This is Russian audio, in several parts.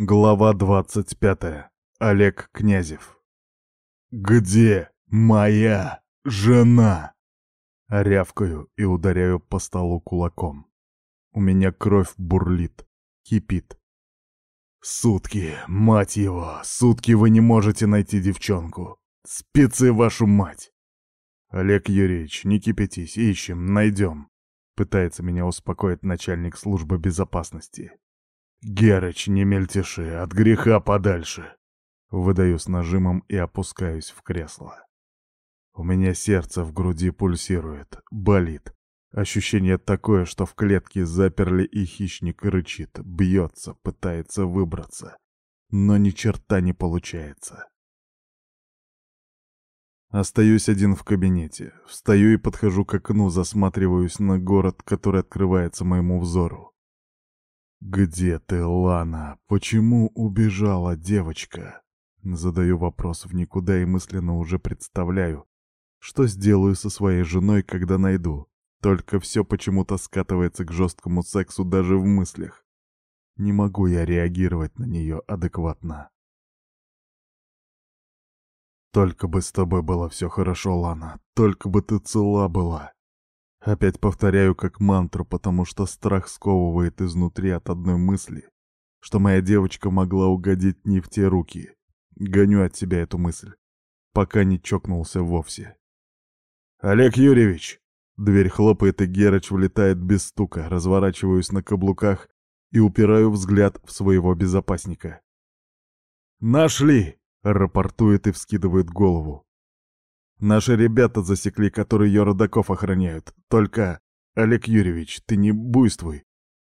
Глава 25. Олег Князев. «Где моя жена?» Рявкаю и ударяю по столу кулаком. У меня кровь бурлит, кипит. «Сутки, мать его, сутки вы не можете найти девчонку. Спецы вашу мать!» «Олег Юрьевич, не кипятись, ищем, найдем», — пытается меня успокоить начальник службы безопасности. «Герыч, не мельтеши, от греха подальше!» Выдаю с нажимом и опускаюсь в кресло. У меня сердце в груди пульсирует, болит. Ощущение такое, что в клетке заперли и хищник рычит, бьется, пытается выбраться. Но ни черта не получается. Остаюсь один в кабинете. Встаю и подхожу к окну, засматриваюсь на город, который открывается моему взору. «Где ты, Лана? Почему убежала девочка?» Задаю вопрос в никуда и мысленно уже представляю, что сделаю со своей женой, когда найду. Только все почему-то скатывается к жесткому сексу даже в мыслях. Не могу я реагировать на нее адекватно. Только бы с тобой было все хорошо, Лана. Только бы ты цела была. Опять повторяю как мантру, потому что страх сковывает изнутри от одной мысли, что моя девочка могла угодить не в те руки. Гоню от себя эту мысль, пока не чокнулся вовсе. «Олег Юрьевич!» Дверь хлопает, и Герыч влетает без стука, разворачиваюсь на каблуках и упираю взгляд в своего безопасника. «Нашли!» — рапортует и вскидывает голову. Наши ребята засекли, которые ее родаков охраняют. Только, Олег Юрьевич, ты не буйствуй.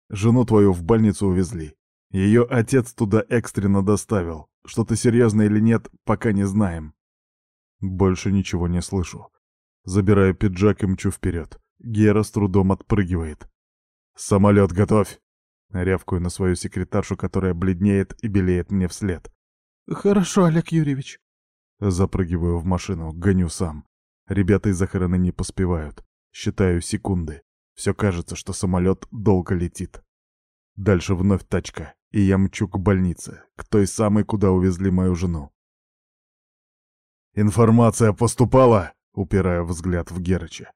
Жену твою в больницу увезли. Ее отец туда экстренно доставил. Что-то серьезное или нет, пока не знаем. Больше ничего не слышу. Забираю пиджак и мчу вперед. Гера с трудом отпрыгивает. «Самолет готовь!» Рявкую на свою секретаршу, которая бледнеет и белеет мне вслед. «Хорошо, Олег Юрьевич», Запрыгиваю в машину, гоню сам. Ребята из охраны не поспевают. Считаю секунды. Все кажется, что самолет долго летит. Дальше вновь тачка, и я мчу к больнице, к той самой, куда увезли мою жену. «Информация поступала?» — упираю взгляд в Герыча.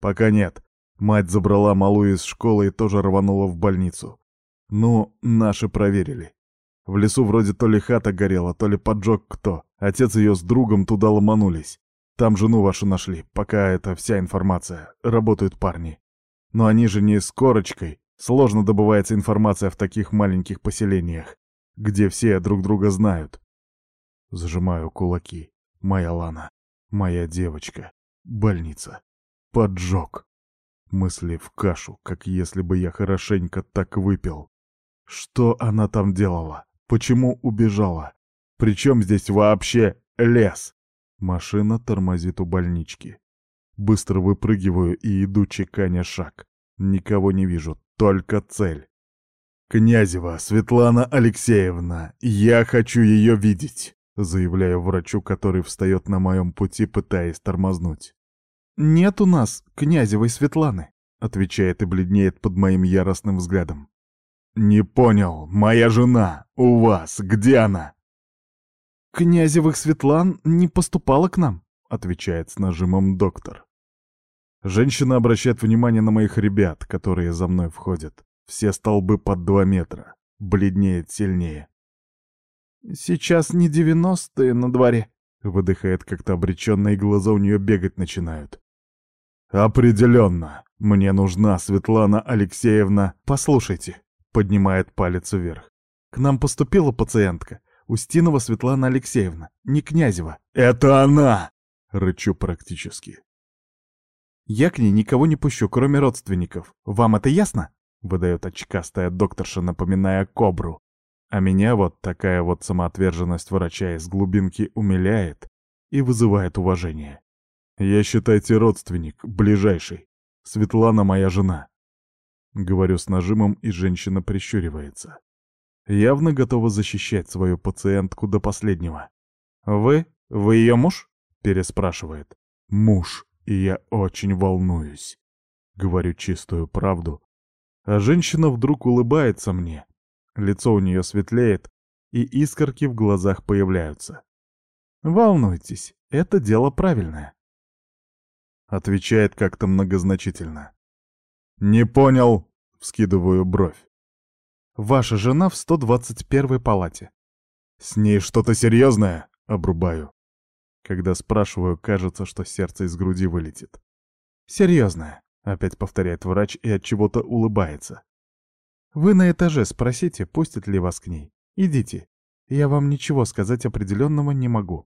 «Пока нет. Мать забрала малую из школы и тоже рванула в больницу. Ну, наши проверили. В лесу вроде то ли хата горела, то ли поджег кто. Отец ее с другом туда ломанулись. Там жену вашу нашли, пока это вся информация. Работают парни. Но они же не с корочкой. Сложно добывается информация в таких маленьких поселениях, где все друг друга знают. Зажимаю кулаки. Моя Лана. Моя девочка. Больница. Поджог. Мысли в кашу, как если бы я хорошенько так выпил. Что она там делала? Почему убежала? Причем здесь вообще лес? Машина тормозит у больнички. Быстро выпрыгиваю и иду чеканя шаг. Никого не вижу, только цель. «Князева Светлана Алексеевна, я хочу ее видеть», заявляю врачу, который встает на моем пути, пытаясь тормознуть. «Нет у нас Князевой Светланы», отвечает и бледнеет под моим яростным взглядом. «Не понял. Моя жена. У вас. Где она?» «Князевых Светлан не поступала к нам», — отвечает с нажимом доктор. Женщина обращает внимание на моих ребят, которые за мной входят. Все столбы под два метра. Бледнеет сильнее. «Сейчас не девяностые на дворе», — выдыхает как-то обреченно, и глаза у нее бегать начинают. «Определенно. Мне нужна Светлана Алексеевна. Послушайте, Поднимает палец вверх. К нам поступила пациентка. Устинова Светлана Алексеевна, не Князева. «Это она!» — рычу практически. «Я к ней никого не пущу, кроме родственников. Вам это ясно?» — выдает очкастая докторша, напоминая кобру. А меня вот такая вот самоотверженность врача из глубинки умиляет и вызывает уважение. Я, считайте, родственник, ближайший. Светлана моя жена. Говорю с нажимом, и женщина прищуривается. Явно готова защищать свою пациентку до последнего. «Вы? Вы ее муж?» — переспрашивает. «Муж, и я очень волнуюсь». Говорю чистую правду. А женщина вдруг улыбается мне. Лицо у нее светлеет, и искорки в глазах появляются. «Волнуйтесь, это дело правильное», — отвечает как-то многозначительно. «Не понял», — вскидываю бровь. «Ваша жена в 121-й палате». «С ней что-то серьезное?» — обрубаю. Когда спрашиваю, кажется, что сердце из груди вылетит. «Серьезное», — опять повторяет врач и от чего-то улыбается. «Вы на этаже спросите, пустят ли вас к ней. Идите. Я вам ничего сказать определенного не могу».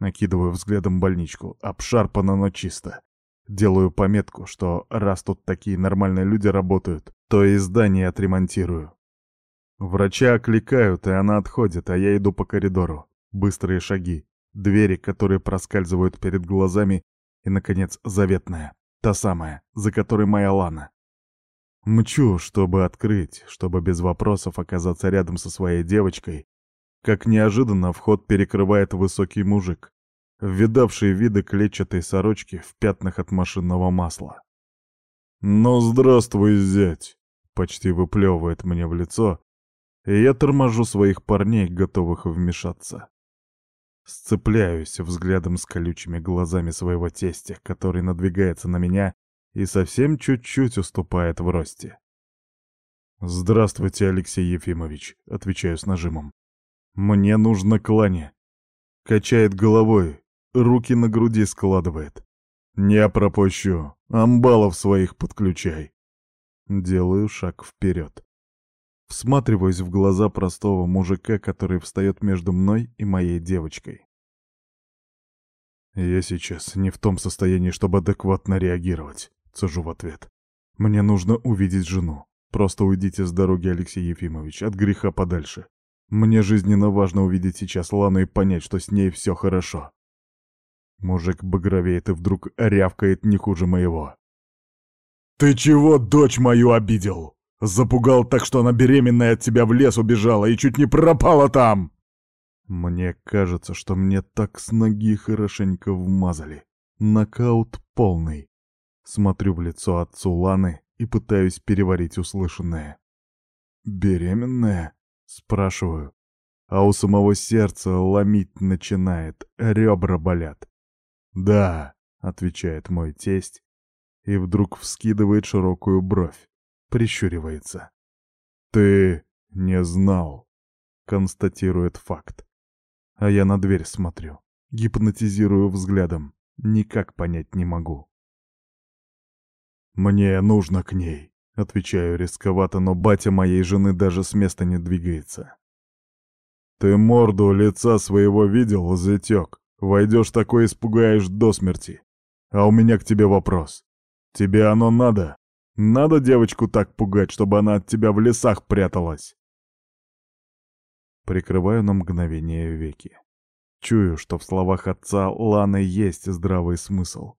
Накидываю взглядом больничку. Обшарпано, но чисто. Делаю пометку, что раз тут такие нормальные люди работают, то и здание отремонтирую. Врача окликают, и она отходит, а я иду по коридору. Быстрые шаги, двери, которые проскальзывают перед глазами, и, наконец, заветная, та самая, за которой моя Лана. Мчу, чтобы открыть, чтобы без вопросов оказаться рядом со своей девочкой, как неожиданно вход перекрывает высокий мужик, видавший виды клетчатой сорочки в пятнах от машинного масла. «Ну, здравствуй, зять!» — почти выплевывает мне в лицо, и я торможу своих парней, готовых вмешаться. Сцепляюсь взглядом с колючими глазами своего тестя, который надвигается на меня и совсем чуть-чуть уступает в росте. «Здравствуйте, Алексей Ефимович», — отвечаю с нажимом. «Мне нужно клане». Качает головой, руки на груди складывает. «Не пропущу, амбалов своих подключай». Делаю шаг вперед. Всматриваюсь в глаза простого мужика, который встает между мной и моей девочкой. «Я сейчас не в том состоянии, чтобы адекватно реагировать», — цежу в ответ. «Мне нужно увидеть жену. Просто уйдите с дороги, Алексей Ефимович, от греха подальше. Мне жизненно важно увидеть сейчас Лану и понять, что с ней все хорошо». Мужик багровеет и вдруг рявкает не хуже моего. «Ты чего дочь мою обидел?» Запугал так, что она беременная от тебя в лес убежала и чуть не пропала там!» Мне кажется, что мне так с ноги хорошенько вмазали. Нокаут полный. Смотрю в лицо отцу Ланы и пытаюсь переварить услышанное. «Беременная?» — спрашиваю. А у самого сердца ломить начинает, ребра болят. «Да», — отвечает мой тесть, и вдруг вскидывает широкую бровь прищуривается. «Ты не знал», — констатирует факт. А я на дверь смотрю, гипнотизирую взглядом, никак понять не могу. «Мне нужно к ней», — отвечаю рисковато, но батя моей жены даже с места не двигается. «Ты морду лица своего видел, зятёк? Войдешь такой испугаешь до смерти. А у меня к тебе вопрос. Тебе оно надо?» Надо девочку так пугать, чтобы она от тебя в лесах пряталась. Прикрываю на мгновение веки. Чую, что в словах отца Ланы есть здравый смысл.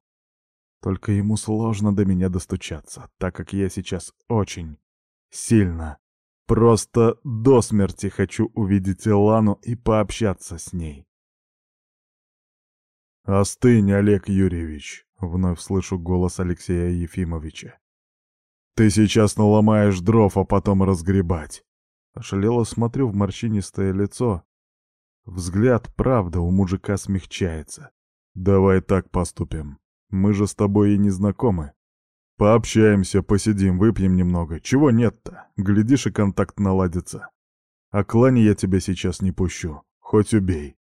Только ему сложно до меня достучаться, так как я сейчас очень сильно, просто до смерти хочу увидеть Лану и пообщаться с ней. «Остынь, Олег Юрьевич», — вновь слышу голос Алексея Ефимовича. Ты сейчас наломаешь дров, а потом разгребать. Ошалело смотрю в морщинистое лицо. Взгляд, правда, у мужика смягчается. Давай так поступим. Мы же с тобой и не знакомы. Пообщаемся, посидим, выпьем немного. Чего нет-то? Глядишь, и контакт наладится. А клане я тебя сейчас не пущу. Хоть убей.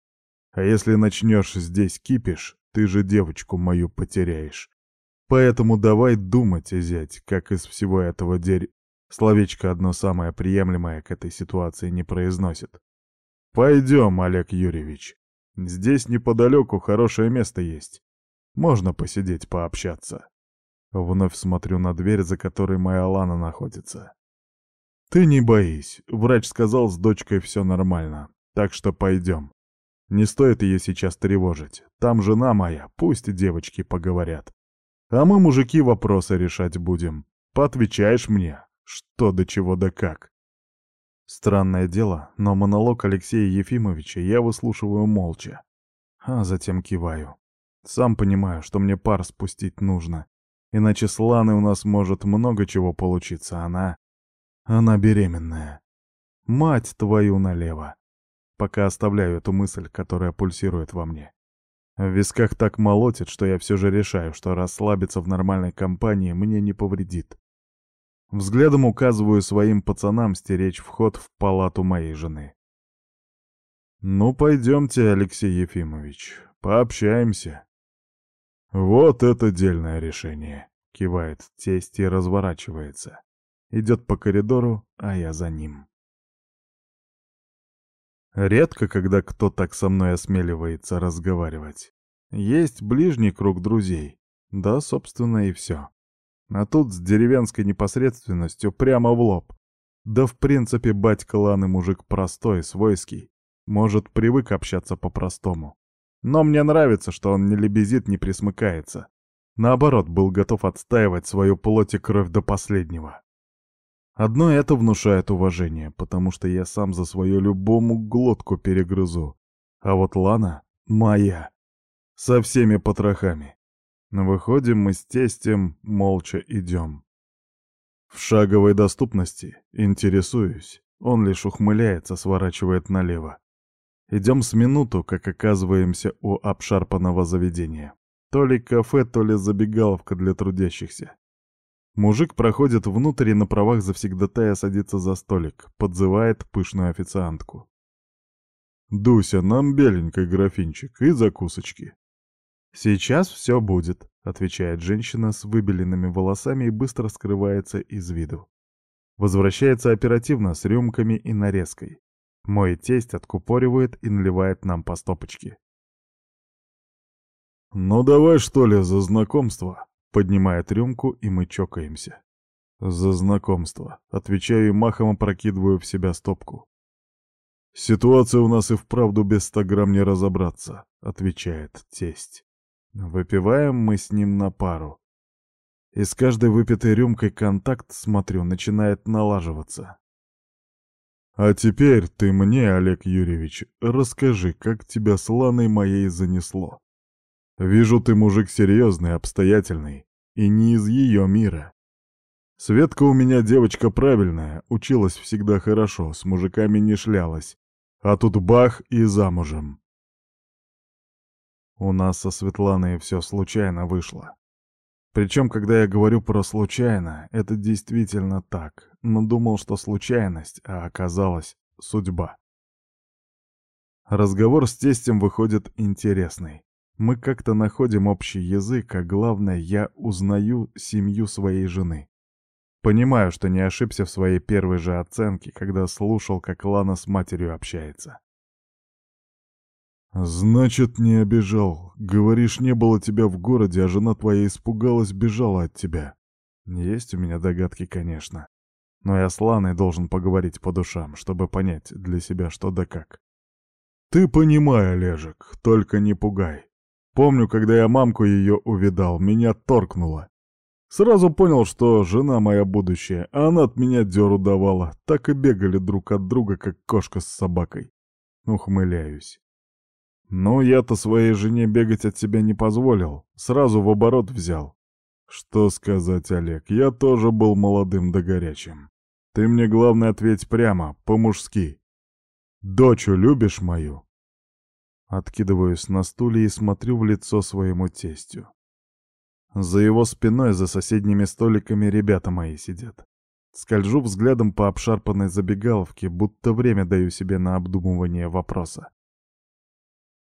А если начнешь здесь кипиш, ты же девочку мою потеряешь. Поэтому давай думать, зять, как из всего этого дерь... Словечко одно самое приемлемое к этой ситуации не произносит. Пойдем, Олег Юрьевич. Здесь неподалеку хорошее место есть. Можно посидеть, пообщаться. Вновь смотрю на дверь, за которой моя Лана находится. Ты не боись. Врач сказал, с дочкой все нормально. Так что пойдем. Не стоит ее сейчас тревожить. Там жена моя, пусть девочки поговорят. А мы, мужики, вопросы решать будем. Поотвечаешь мне, что до чего да как. Странное дело, но монолог Алексея Ефимовича я выслушиваю молча. А затем киваю. Сам понимаю, что мне пар спустить нужно. Иначе с Ланой у нас может много чего получиться. Она... Она беременная. Мать твою налево. пока оставляю эту мысль, которая пульсирует во мне. В висках так молотит, что я все же решаю, что расслабиться в нормальной компании мне не повредит. Взглядом указываю своим пацанам стеречь вход в палату моей жены. «Ну, пойдемте, Алексей Ефимович, пообщаемся». «Вот это дельное решение», — кивает тесть и разворачивается. Идет по коридору, а я за ним. Редко, когда кто так со мной осмеливается разговаривать. Есть ближний круг друзей. Да, собственно, и все. А тут с деревенской непосредственностью прямо в лоб. Да в принципе батька Ланы мужик простой, свойский. Может, привык общаться по-простому. Но мне нравится, что он не лебезит, не присмыкается. Наоборот, был готов отстаивать свою плоть и кровь до последнего. Одно это внушает уважение, потому что я сам за свою любому глотку перегрызу. А вот Лана моя. Со всеми потрохами. Выходим мы с тестем, молча идем. В шаговой доступности интересуюсь. Он лишь ухмыляется, сворачивает налево. Идем с минуту, как оказываемся у обшарпанного заведения. То ли кафе, то ли забегаловка для трудящихся. Мужик проходит внутрь и на правах завсегдатая садится за столик, подзывает пышную официантку. «Дуся, нам беленький графинчик и закусочки». «Сейчас все будет», — отвечает женщина с выбеленными волосами и быстро скрывается из виду. Возвращается оперативно с рюмками и нарезкой. Мой тесть откупоривает и наливает нам по стопочке. «Ну давай, что ли, за знакомство?» Поднимает рюмку, и мы чокаемся. «За знакомство», — отвечаю и махом опрокидываю в себя стопку. «Ситуация у нас и вправду без ста грамм не разобраться», — отвечает тесть. Выпиваем мы с ним на пару. И с каждой выпитой рюмкой контакт, смотрю, начинает налаживаться. «А теперь ты мне, Олег Юрьевич, расскажи, как тебя с Ланой моей занесло. Вижу, ты мужик серьезный, обстоятельный, и не из ее мира. Светка у меня девочка правильная, училась всегда хорошо, с мужиками не шлялась. А тут бах и замужем. У нас со Светланой все случайно вышло. Причем, когда я говорю про случайно, это действительно так, но думал, что случайность, а оказалось судьба. Разговор с тестем выходит интересный. Мы как-то находим общий язык, а главное, я узнаю семью своей жены. Понимаю, что не ошибся в своей первой же оценке, когда слушал, как Лана с матерью общается. «Значит, не обижал. Говоришь, не было тебя в городе, а жена твоя испугалась, бежала от тебя». Есть у меня догадки, конечно. Но я с Ланой должен поговорить по душам, чтобы понять для себя что да как. «Ты понимай, Олежек, только не пугай. Помню, когда я мамку ее увидал, меня торкнуло. Сразу понял, что жена моя будущая, а она от меня дёру давала. Так и бегали друг от друга, как кошка с собакой. Ухмыляюсь. Ну, я-то своей жене бегать от тебя не позволил. Сразу в оборот взял. Что сказать, Олег, я тоже был молодым да горячим. Ты мне, главное, ответь прямо, по-мужски. Дочу любишь мою? Откидываюсь на стуле и смотрю в лицо своему тестю. За его спиной, за соседними столиками ребята мои сидят. Скольжу взглядом по обшарпанной забегаловке, будто время даю себе на обдумывание вопроса.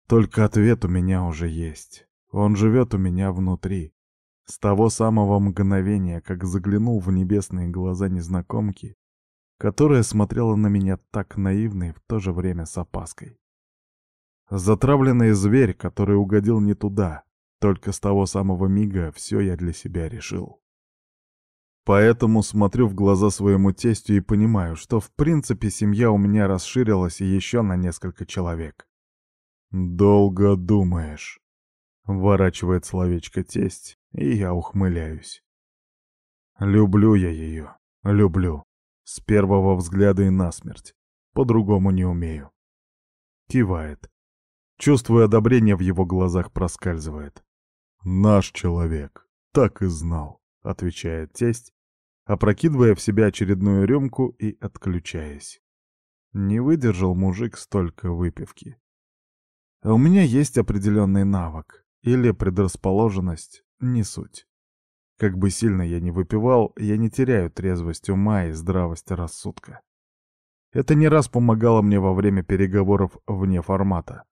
Только ответ у меня уже есть. Он живет у меня внутри. С того самого мгновения, как заглянул в небесные глаза незнакомки, которая смотрела на меня так наивно и в то же время с опаской. Затравленный зверь, который угодил не туда. Только с того самого мига все я для себя решил. Поэтому смотрю в глаза своему тестю и понимаю, что в принципе семья у меня расширилась еще на несколько человек. «Долго думаешь», — ворачивает словечко тесть, и я ухмыляюсь. Люблю я ее, люблю. С первого взгляда и насмерть. По-другому не умею. Кивает. Чувствую одобрение в его глазах проскальзывает. «Наш человек, так и знал», — отвечает тесть, опрокидывая в себя очередную рюмку и отключаясь. Не выдержал мужик столько выпивки. У меня есть определенный навык или предрасположенность, не суть. Как бы сильно я ни выпивал, я не теряю трезвость ума и здравость рассудка. Это не раз помогало мне во время переговоров вне формата.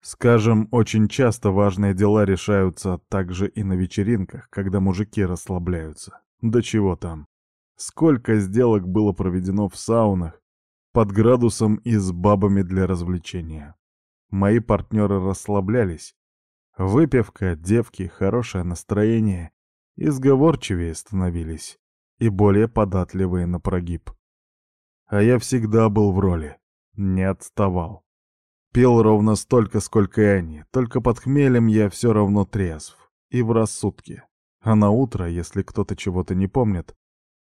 Скажем, очень часто важные дела решаются также и на вечеринках, когда мужики расслабляются. Да чего там. Сколько сделок было проведено в саунах, под градусом и с бабами для развлечения. Мои партнеры расслаблялись. Выпивка, девки, хорошее настроение. И сговорчивее становились. И более податливые на прогиб. А я всегда был в роли. Не отставал. Пил ровно столько, сколько и они, только под хмелем я все равно трезв. И в рассудке. А на утро, если кто-то чего-то не помнит,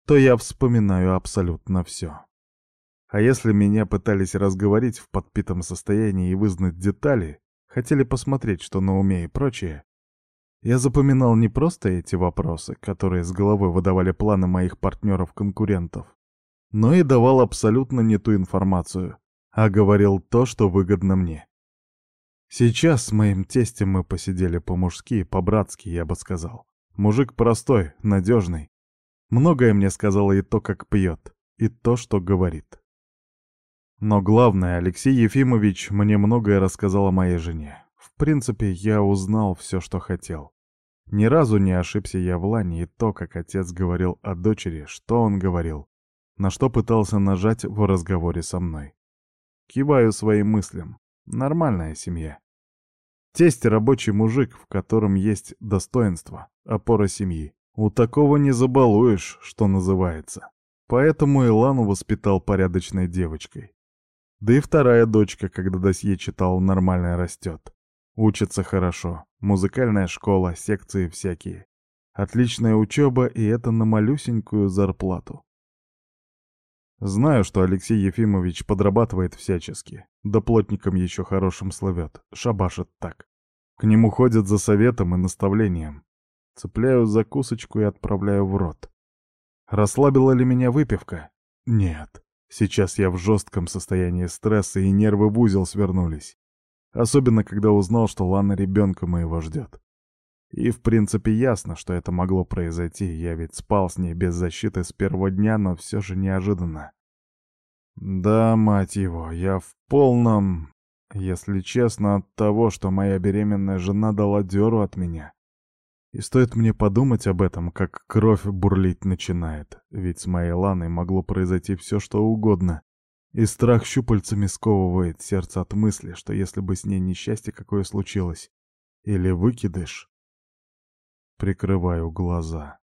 то я вспоминаю абсолютно все. А если меня пытались разговорить в подпитом состоянии и вызнать детали, хотели посмотреть, что на уме и прочее, я запоминал не просто эти вопросы, которые с головой выдавали планы моих партнеров-конкурентов, но и давал абсолютно не ту информацию, а говорил то, что выгодно мне. Сейчас с моим тестем мы посидели по-мужски, по-братски, я бы сказал. Мужик простой, надежный. Многое мне сказала и то, как пьет, и то, что говорит. Но главное, Алексей Ефимович мне многое рассказал о моей жене. В принципе, я узнал все, что хотел. Ни разу не ошибся я в Лане и то, как отец говорил о дочери, что он говорил, на что пытался нажать в разговоре со мной. Киваю своим мыслям. Нормальная семья. Тесть рабочий мужик, в котором есть достоинство, опора семьи. У такого не забалуешь, что называется. Поэтому Илану воспитал порядочной девочкой. Да и вторая дочка, когда досье читал, нормально растет. Учится хорошо. Музыкальная школа, секции всякие. Отличная учеба, и это на малюсенькую зарплату. Знаю, что Алексей Ефимович подрабатывает всячески. Да плотником еще хорошим слывет, шабашит так. К нему ходят за советом и наставлением. Цепляю закусочку и отправляю в рот. Расслабила ли меня выпивка? Нет. Сейчас я в жестком состоянии стресса, и нервы в узел свернулись. Особенно, когда узнал, что Лана ребенка моего ждет. И в принципе ясно, что это могло произойти, я ведь спал с ней без защиты с первого дня, но все же неожиданно. Да, мать его, я в полном, если честно, от того, что моя беременная жена дала дёру от меня. И стоит мне подумать об этом, как кровь бурлить начинает, ведь с моей Ланой могло произойти все, что угодно. И страх щупальцами сковывает сердце от мысли, что если бы с ней несчастье какое случилось, или выкидыш, Прикрываю глаза.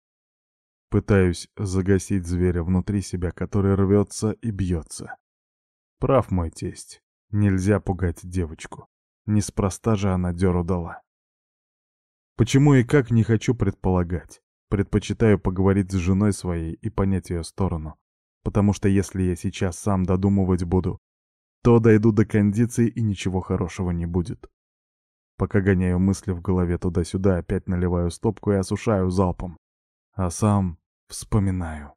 Пытаюсь загасить зверя внутри себя, который рвется и бьется. Прав мой тесть. Нельзя пугать девочку. Неспроста же она дёру дала. Почему и как не хочу предполагать. Предпочитаю поговорить с женой своей и понять ее сторону. Потому что если я сейчас сам додумывать буду, то дойду до кондиции и ничего хорошего не будет. Пока гоняю мысли в голове туда-сюда, опять наливаю стопку и осушаю залпом. А сам вспоминаю.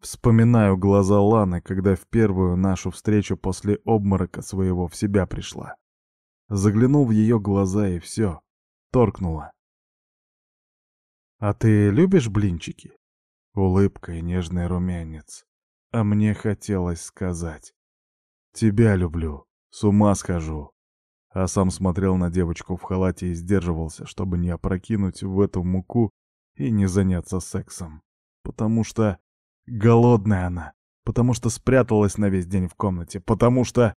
Вспоминаю глаза Ланы, когда в первую нашу встречу после обморока своего в себя пришла. Заглянул в ее глаза и все, торкнуло. «А ты любишь блинчики?» Улыбка и нежный румянец. А мне хотелось сказать. «Тебя люблю, с ума схожу, а сам смотрел на девочку в халате и сдерживался, чтобы не опрокинуть в эту муку и не заняться сексом. Потому что голодная она, потому что спряталась на весь день в комнате, потому что...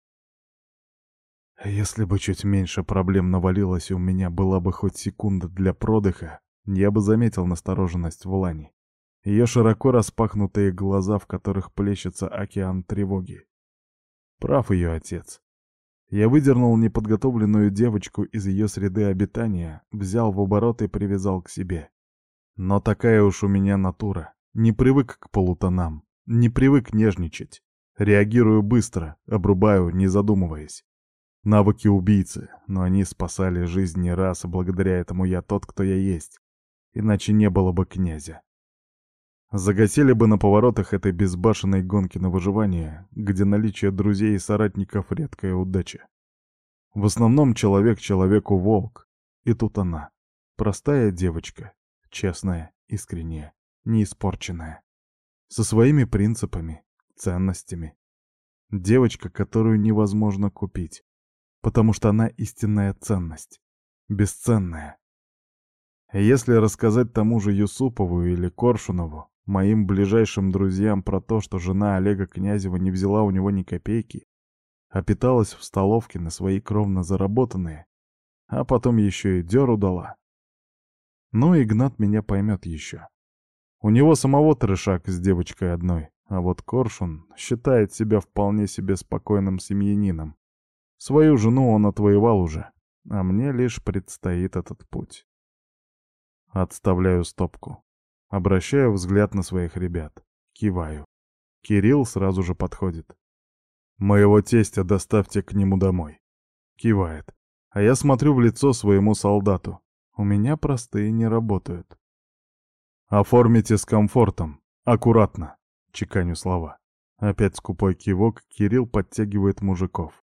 Если бы чуть меньше проблем навалилось, у меня была бы хоть секунда для продыха, я бы заметил настороженность в Лане. Ее широко распахнутые глаза, в которых плещется океан тревоги. Прав ее отец. Я выдернул неподготовленную девочку из ее среды обитания, взял в оборот и привязал к себе. Но такая уж у меня натура. Не привык к полутонам, не привык нежничать. Реагирую быстро, обрубаю, не задумываясь. Навыки убийцы, но они спасали жизнь не раз, и благодаря этому я тот, кто я есть. Иначе не было бы князя. Загасили бы на поворотах этой безбашенной гонки на выживание, где наличие друзей и соратников — редкая удача. В основном человек человеку волк. И тут она. Простая девочка. Честная, искренняя, неиспорченная. Со своими принципами, ценностями. Девочка, которую невозможно купить. Потому что она истинная ценность. Бесценная. Если рассказать тому же Юсупову или Коршунову, моим ближайшим друзьям про то, что жена Олега Князева не взяла у него ни копейки, а питалась в столовке на свои кровно заработанные, а потом еще и дёру дала. Ну, Игнат меня поймет еще. У него самого трешак с девочкой одной, а вот Коршун считает себя вполне себе спокойным семьянином. Свою жену он отвоевал уже, а мне лишь предстоит этот путь. Отставляю стопку. Обращаю взгляд на своих ребят. Киваю. Кирилл сразу же подходит. «Моего тестя доставьте к нему домой». Кивает. А я смотрю в лицо своему солдату. У меня простые не работают. «Оформите с комфортом. Аккуратно», — чеканю слова. Опять скупой кивок, Кирилл подтягивает мужиков.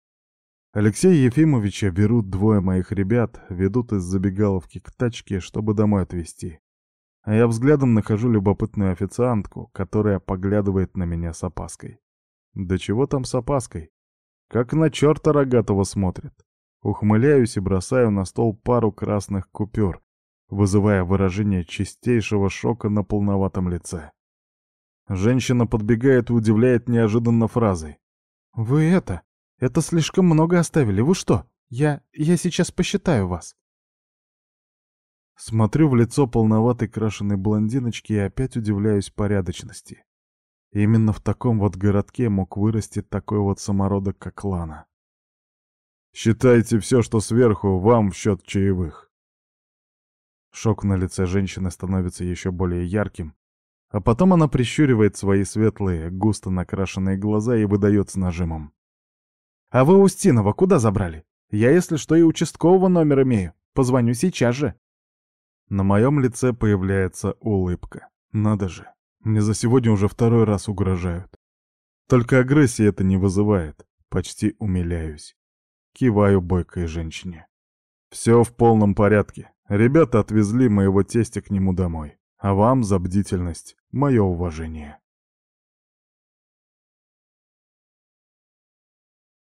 Алексея Ефимовича берут двое моих ребят, ведут из забегаловки к тачке, чтобы домой отвезти. А я взглядом нахожу любопытную официантку, которая поглядывает на меня с опаской. Да чего там с опаской? Как на черта рогатого смотрит. Ухмыляюсь и бросаю на стол пару красных купюр, вызывая выражение чистейшего шока на полноватом лице. Женщина подбегает и удивляет неожиданно фразой. «Вы это...» Это слишком много оставили. Вы что? Я... я сейчас посчитаю вас. Смотрю в лицо полноватой крашеной блондиночки и опять удивляюсь порядочности. Именно в таком вот городке мог вырасти такой вот самородок, как Лана. Считайте все, что сверху, вам в счет чаевых. Шок на лице женщины становится еще более ярким, а потом она прищуривает свои светлые, густо накрашенные глаза и выдает с нажимом. «А вы Устинова куда забрали? Я, если что, и участкового номер имею. Позвоню сейчас же». На моем лице появляется улыбка. Надо же, мне за сегодня уже второй раз угрожают. Только агрессии это не вызывает. Почти умиляюсь. Киваю бойкой женщине. Все в полном порядке. Ребята отвезли моего тестя к нему домой. А вам за бдительность мое уважение.